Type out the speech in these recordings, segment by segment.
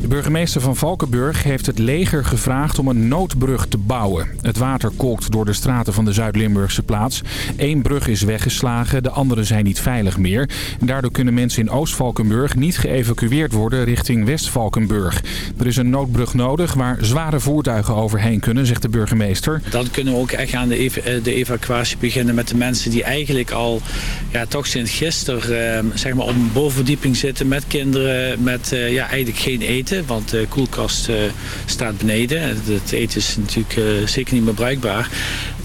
De burgemeester van Valkenburg heeft het leger gevraagd om een noodbrug te bouwen. Het water kolkt door de straten van de Zuid-Limburgse plaats. Eén brug is weggeslagen, de andere zijn niet veilig meer. Daardoor kunnen mensen in Oost-Valkenburg niet geëvacueerd worden richting West-Valkenburg. Er is een noodbrug nodig waar zware voertuigen overheen kunnen, zegt de burgemeester. Dan kunnen we ook echt aan de, ev de evacuatie beginnen met de mensen die eigenlijk al ja, toch sinds gisteren eh, zeg maar op een bovenverdieping zitten met kinderen, met uh, ja, eigenlijk geen eten want de koelkast uh, staat beneden. Het eten is natuurlijk uh, zeker niet meer bruikbaar.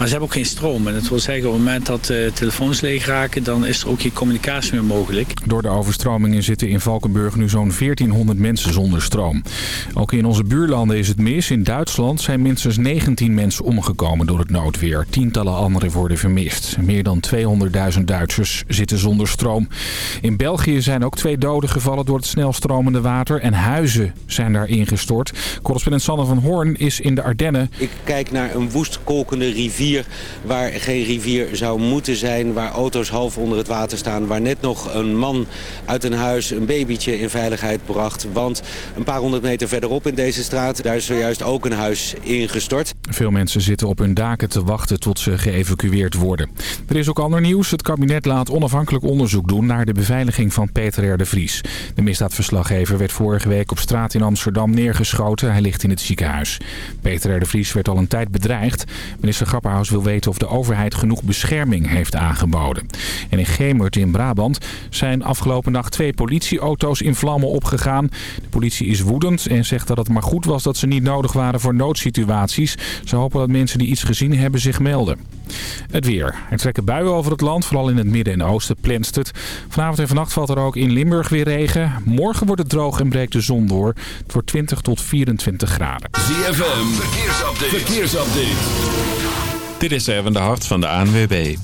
Maar ze hebben ook geen stroom. En dat wil zeggen, op het moment dat de uh, telefoons leeg raken... dan is er ook geen communicatie meer mogelijk. Door de overstromingen zitten in Valkenburg nu zo'n 1400 mensen zonder stroom. Ook in onze buurlanden is het mis. In Duitsland zijn minstens 19 mensen omgekomen door het noodweer. Tientallen anderen worden vermist. Meer dan 200.000 Duitsers zitten zonder stroom. In België zijn ook twee doden gevallen door het snelstromende water... en huizen zijn daar ingestort. Correspondent Sanne van Hoorn is in de Ardennen. Ik kijk naar een woest kolkende rivier waar geen rivier zou moeten zijn. Waar auto's half onder het water staan. Waar net nog een man uit een huis een babytje in veiligheid bracht. Want een paar honderd meter verderop in deze straat, daar is zojuist ook een huis ingestort. Veel mensen zitten op hun daken te wachten tot ze geëvacueerd worden. Er is ook ander nieuws. Het kabinet laat onafhankelijk onderzoek doen naar de beveiliging van Peter R. de Vries. De misdaadverslaggever werd vorige week op straat in Amsterdam neergeschoten. Hij ligt in het ziekenhuis. Peter R. de Vries werd al een tijd bedreigd. Minister Wil weten of de overheid genoeg bescherming heeft aangeboden. En in Gemert in Brabant zijn afgelopen nacht twee politieauto's in vlammen opgegaan. De politie is woedend en zegt dat het maar goed was dat ze niet nodig waren voor noodsituaties. Ze hopen dat mensen die iets gezien hebben zich melden. Het weer. Er trekken buien over het land, vooral in het midden en oosten plenst het. Vanavond en vannacht valt er ook in Limburg weer regen. Morgen wordt het droog en breekt de zon door. Het wordt 20 tot 24 graden. ZFM, verkeersupdate. verkeersupdate. Dit is Erwin de Hart van de ANWB.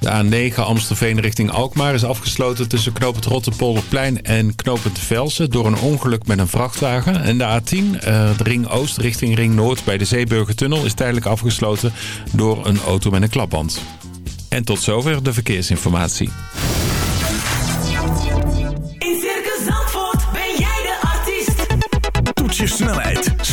De A9 Amstelveen richting Alkmaar is afgesloten tussen knooppunt Rotterpolderplein en knooppunt Velsen door een ongeluk met een vrachtwagen. En de A10, eh, de Ring Oost richting Ring Noord bij de Zeeburgertunnel is tijdelijk afgesloten door een auto met een klapband. En tot zover de verkeersinformatie. In Circus Zandvoort ben jij de artiest. Toets je snelheid,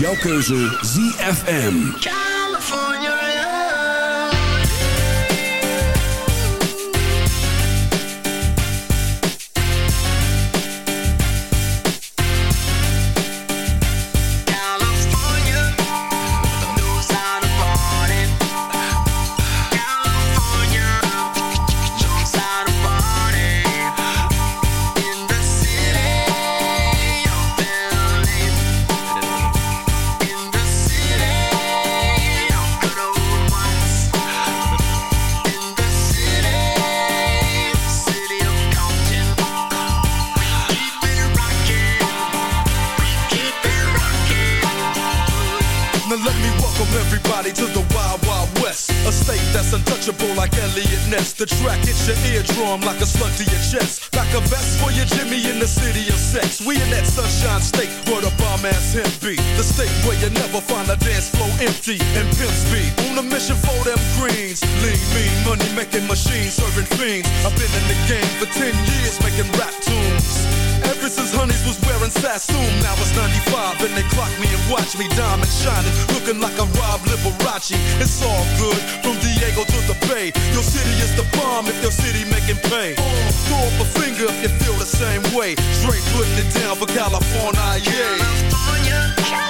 jouw keuze ZFM. pay. Your city is the bomb if your city making pay. Throw up a finger if you feel the same way. Straight putting it down for California, yeah. California.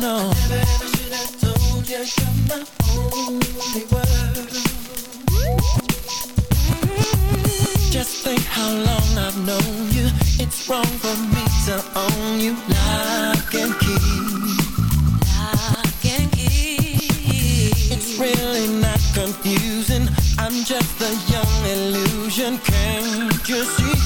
No. Never ever should have told you you're my only world. Just think how long I've known you. It's wrong for me to own you. Lock and key. Lock and key. It's really not confusing. I'm just a young illusion. Can't you see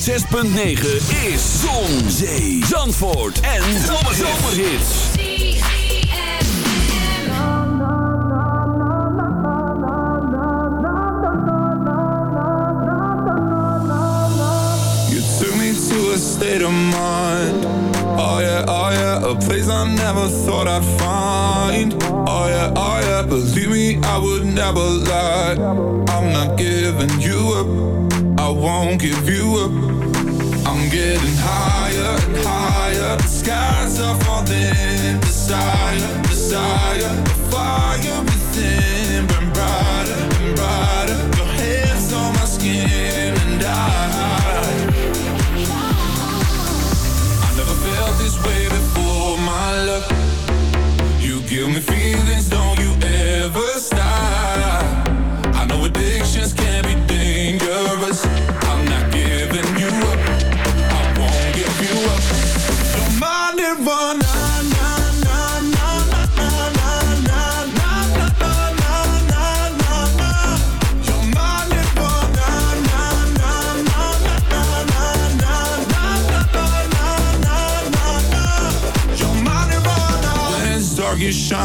106.9 is Zon, Zee, Zandvoort en Zomerhits. You took me to a state of mind. Oh yeah, oh yeah, a place I never thought I'd find. Oh yeah, oh yeah, believe me, I would never lie. I'm not giving you up. I won't give you up. The skies are falling. Desire, desire, the fire within. Brighter brighter. Your hands on my skin and I. I never felt this way before, my love. You give me feelings,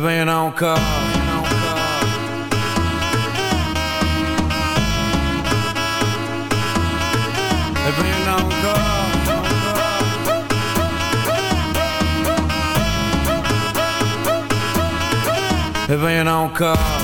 ben nou encore ben nou encore ben nou encore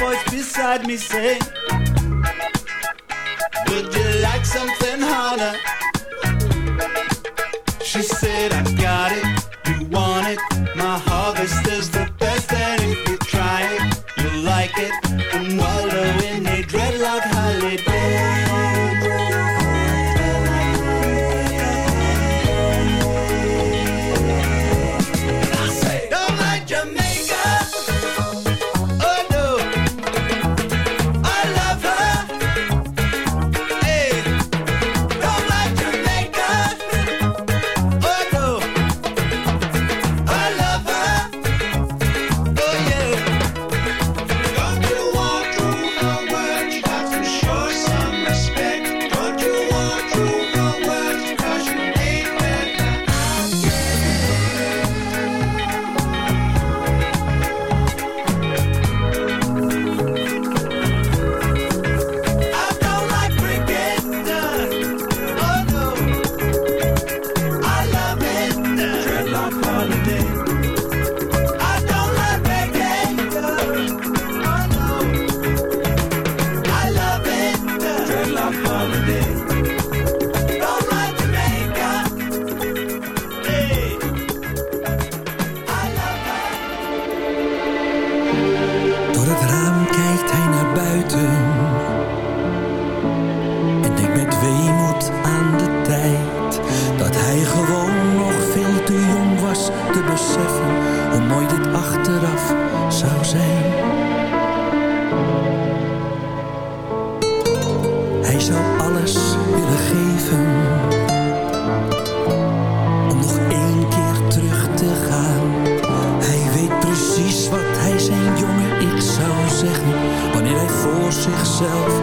voice beside me say, Would you like something harder? She said, myself.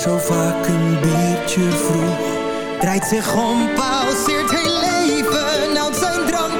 zo vaak een beetje vroeg. Draait zich om, pauzeert heel leven, nou zijn drank.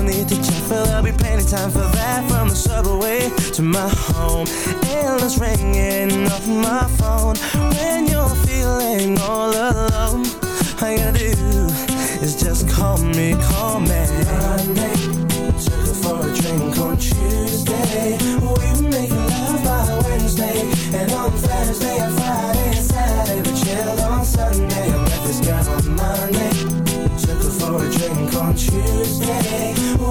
Need to check, but there'll be plenty time for that From the subway to my home. Endless ringing off my phone When you're feeling all alone. All you gotta do is just call me, call me. Monday, took her for a drink on Tuesday. We were making love by Wednesday And on Thursday and Friday and Saturday. We chilled on Sunday. I met this guy on Monday. Took her for a drink on Tuesday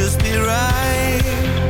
just be right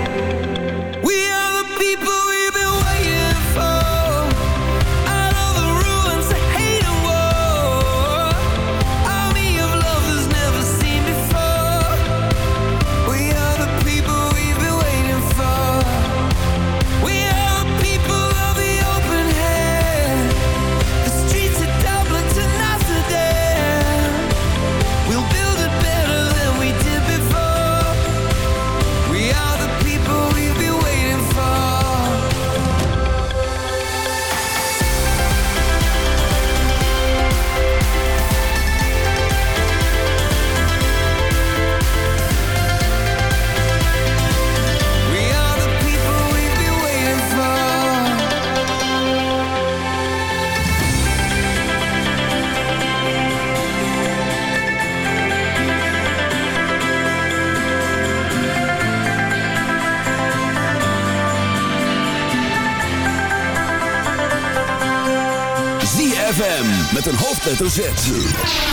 Hoofdletter Z.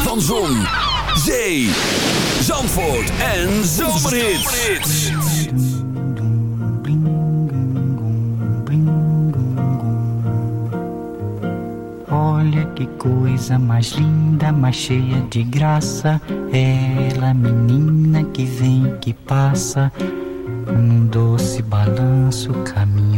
Van Zon, Zee, Zandvoort en Zomerhits. Olha que coisa mais linda, mais cheia de graça. Ela, menina que vem, que passa, num doce balanço, caminho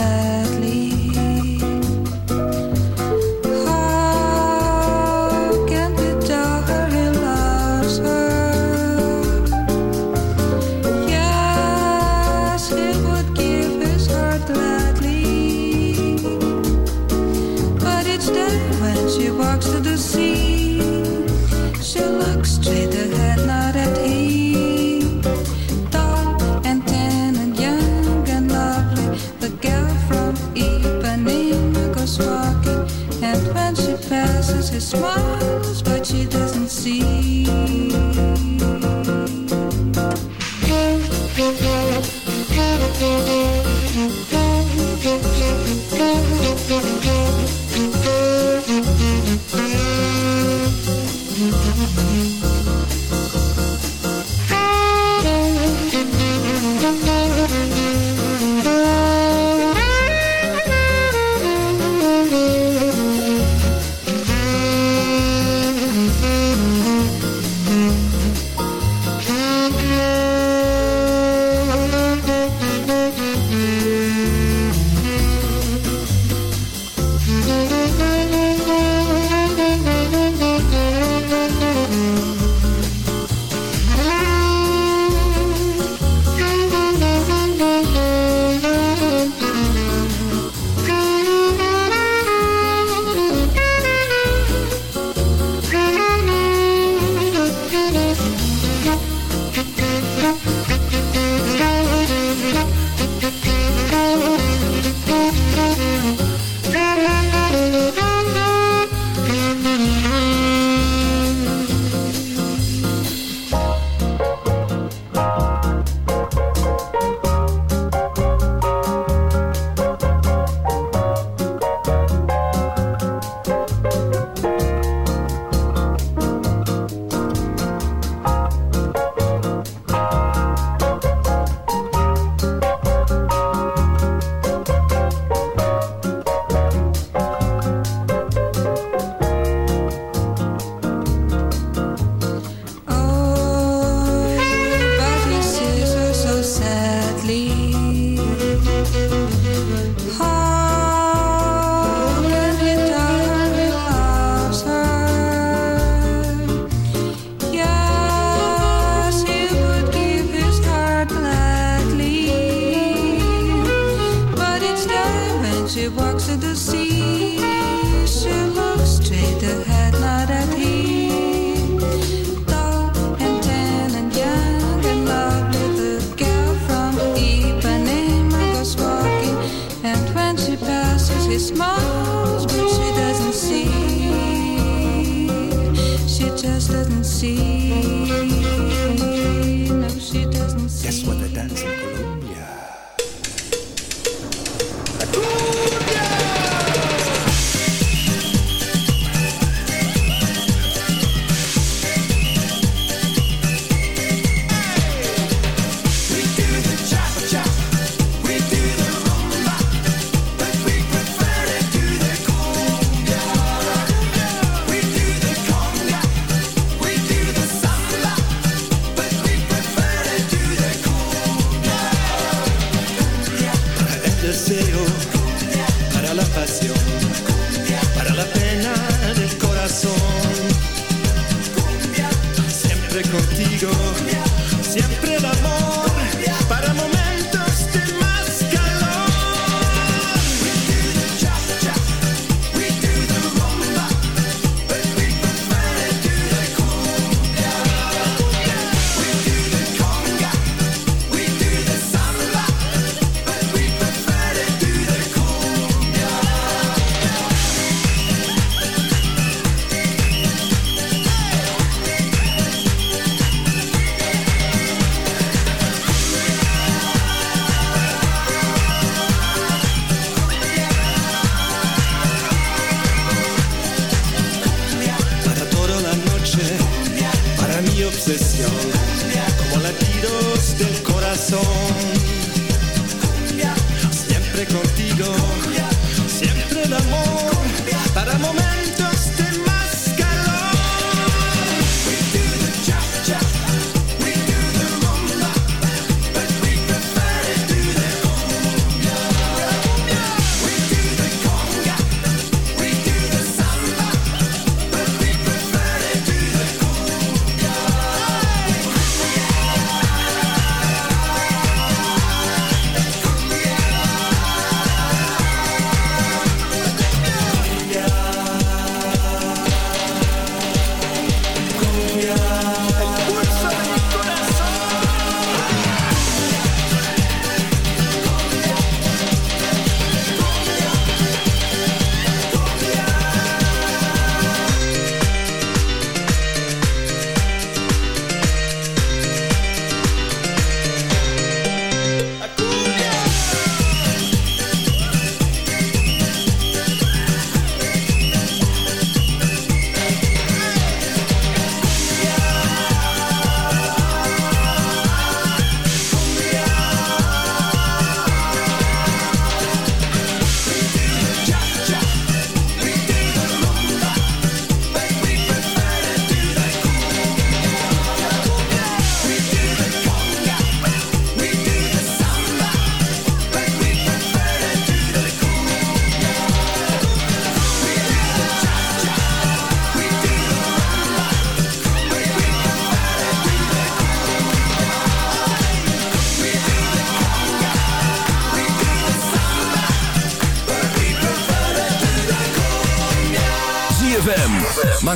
Sadly. Pasión,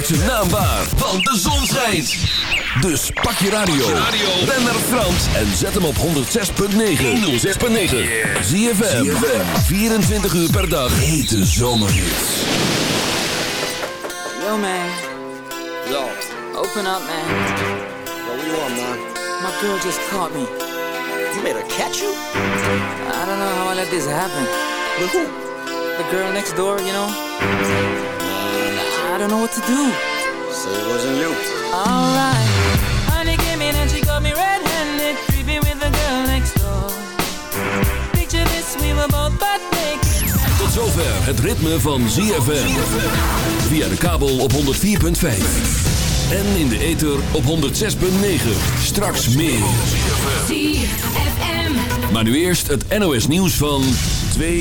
Maak zijn naam waar, want de zon schijnt. Dus pak je radio. Ben naar Frans en zet hem op 106.9. 106.9. ZFM. 24 uur per dag. Hete zomerhits. Yo, man. Yo. Open up, man. Yo, what you want, man? My girl just caught me. You made her catch you? I don't know how I let this happen. With who? The girl next door, you know? I don't know what to do. So it wasn't you. Alright. Honey came in and she got me red-handed, creepy with the girl next door. Picture this, we were both butt naked. Tot zover het ritme van ZFM. Via de kabel op 104.5. En in de ether op 106.9. Straks meer. Maar nu eerst het NOS nieuws van 2